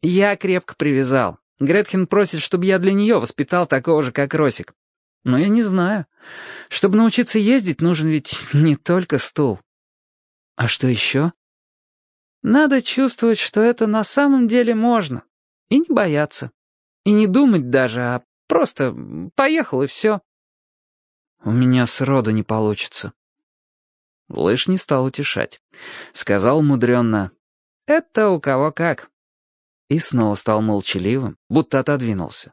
Я крепко привязал. Гретхен просит, чтобы я для нее воспитал такого же, как Росик. Но я не знаю. Чтобы научиться ездить, нужен ведь не только стул. А что еще? Надо чувствовать, что это на самом деле можно. И не бояться. И не думать даже, а просто поехал и все. У меня сроду не получится. Лыж не стал утешать. Сказал мудренно, «Это у кого как». И снова стал молчаливым, будто отодвинулся.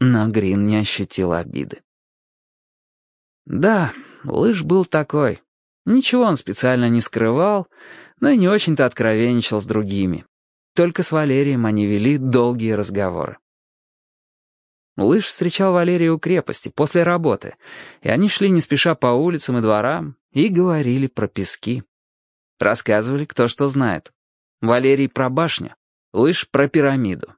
Но Грин не ощутил обиды. Да, Лыж был такой. Ничего он специально не скрывал, но и не очень-то откровенничал с другими. Только с Валерием они вели долгие разговоры. Лыж встречал Валерия у крепости после работы, и они шли не спеша по улицам и дворам и говорили про пески. Рассказывали, кто что знает. Валерий про башню, Лыж про пирамиду.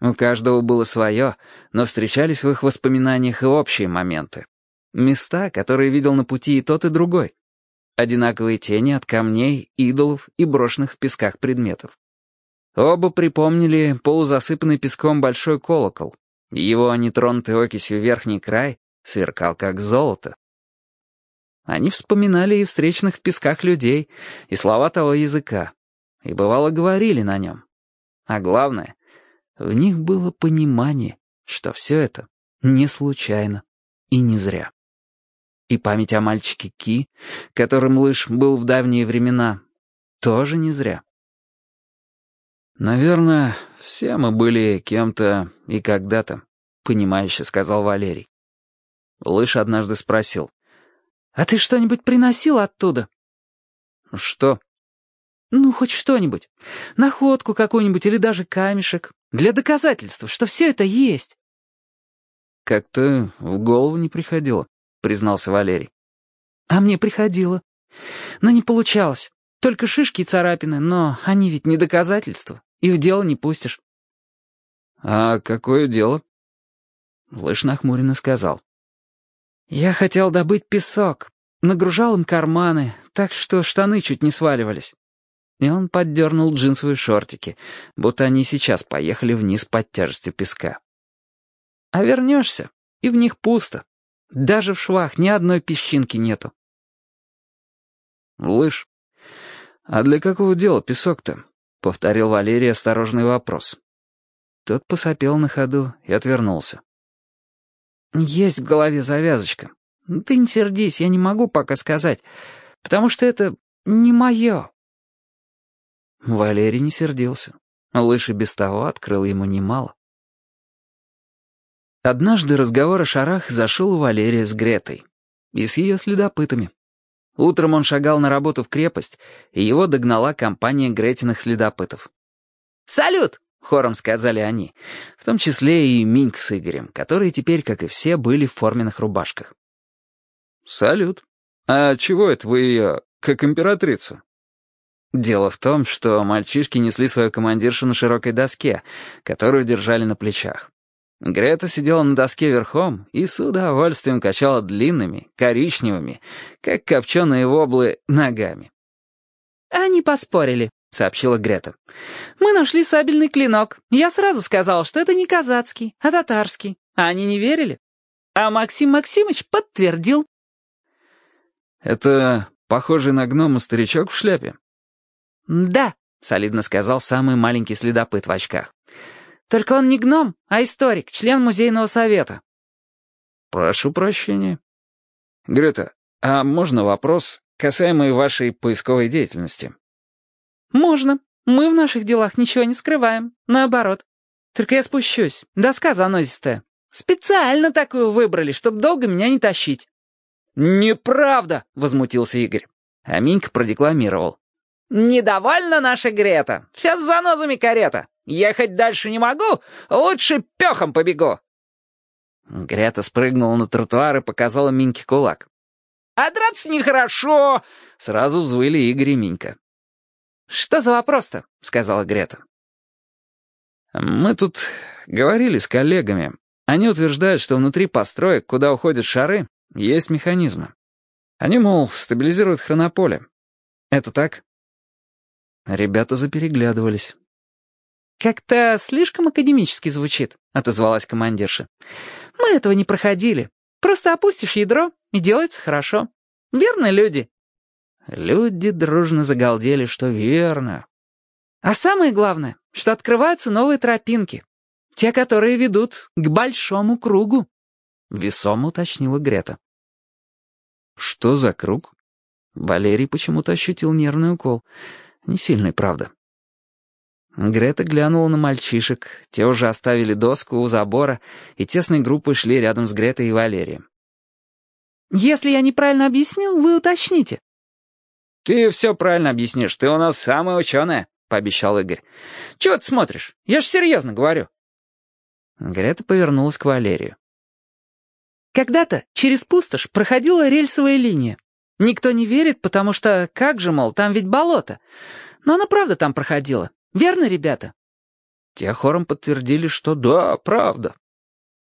У каждого было свое, но встречались в их воспоминаниях и общие моменты. Места, которые видел на пути и тот, и другой. Одинаковые тени от камней, идолов и брошенных в песках предметов. Оба припомнили полузасыпанный песком большой колокол, его нетронутый окисью верхний край сверкал как золото. Они вспоминали и встречных в песках людей, и слова того языка, и бывало говорили на нем. А главное, в них было понимание, что все это не случайно и не зря. И память о мальчике Ки, которым лыж был в давние времена, тоже не зря. «Наверное, все мы были кем-то и когда-то», — понимающе сказал Валерий. Лыж однажды спросил. «А ты что-нибудь приносил оттуда?» «Что?» «Ну, хоть что-нибудь. Находку какую-нибудь или даже камешек. Для доказательства, что все это есть». «Как-то в голову не приходило», — признался Валерий. «А мне приходило. Но не получалось. Только шишки и царапины, но они ведь не доказательства, и в дело не пустишь». «А какое дело?» Лыж нахмуренно сказал. «Я хотел добыть песок, нагружал им карманы, так что штаны чуть не сваливались». И он поддернул джинсовые шортики, будто они сейчас поехали вниз под тяжестью песка. «А вернешься, и в них пусто. Даже в швах ни одной песчинки нету». «Лыж, а для какого дела песок-то?» — повторил Валерий осторожный вопрос. Тот посопел на ходу и отвернулся. «Есть в голове завязочка. Ты не сердись, я не могу пока сказать, потому что это не мое». Валерий не сердился. Лыж без того открыл ему немало. Однажды разговор о шарах зашел у Валерия с Гретой. И с ее следопытами. Утром он шагал на работу в крепость, и его догнала компания Гретиных следопытов. «Салют!» — хором сказали они, в том числе и Миньк с Игорем, которые теперь, как и все, были в форменных рубашках. «Салют. А чего это вы ее, как императрицу?» Дело в том, что мальчишки несли свою командиршу на широкой доске, которую держали на плечах. Грета сидела на доске верхом и с удовольствием качала длинными, коричневыми, как копченые воблы, ногами. «Они поспорили», — сообщила Грета. «Мы нашли сабельный клинок. Я сразу сказала, что это не казацкий, а татарский. А они не верили. А Максим Максимыч подтвердил». «Это похожий на гнома старичок в шляпе?» «Да», — солидно сказал самый маленький следопыт в очках. Только он не гном, а историк, член музейного совета». «Прошу прощения». «Грета, а можно вопрос, касаемый вашей поисковой деятельности?» «Можно. Мы в наших делах ничего не скрываем. Наоборот. Только я спущусь. Доска занозистая. Специально такую выбрали, чтобы долго меня не тащить». «Неправда!» — возмутился Игорь. А Минька продекламировал. «Недовольна наша Грета. Вся с занозами карета. Ехать дальше не могу, лучше пехом побегу». Грета спрыгнула на тротуар и показала Миньке кулак. «А драться нехорошо!» — сразу взвыли Игорь и Минька. «Что за вопрос-то?» — сказала Грета. «Мы тут говорили с коллегами. Они утверждают, что внутри построек, куда уходят шары, есть механизмы. Они, мол, стабилизируют хронополе. Это так?» Ребята запереглядывались. «Как-то слишком академически звучит», — отозвалась командирша. «Мы этого не проходили. Просто опустишь ядро, и делается хорошо. Верно, люди?» Люди дружно загалдели, что верно. «А самое главное, что открываются новые тропинки. Те, которые ведут к большому кругу», — весомо уточнила Грета. «Что за круг?» Валерий почему-то ощутил нервный укол. Не сильный, правда. Грета глянула на мальчишек, те уже оставили доску у забора и тесной группой шли рядом с Гретой и Валерием. «Если я неправильно объяснил, вы уточните». «Ты все правильно объяснишь, ты у нас самая ученая», — пообещал Игорь. «Чего ты смотришь? Я ж серьезно говорю». Грета повернулась к Валерию. «Когда-то через пустошь проходила рельсовая линия. Никто не верит, потому что, как же, мол, там ведь болото. Но она правда там проходила. Верно, ребята?» Те хором подтвердили, что да, правда.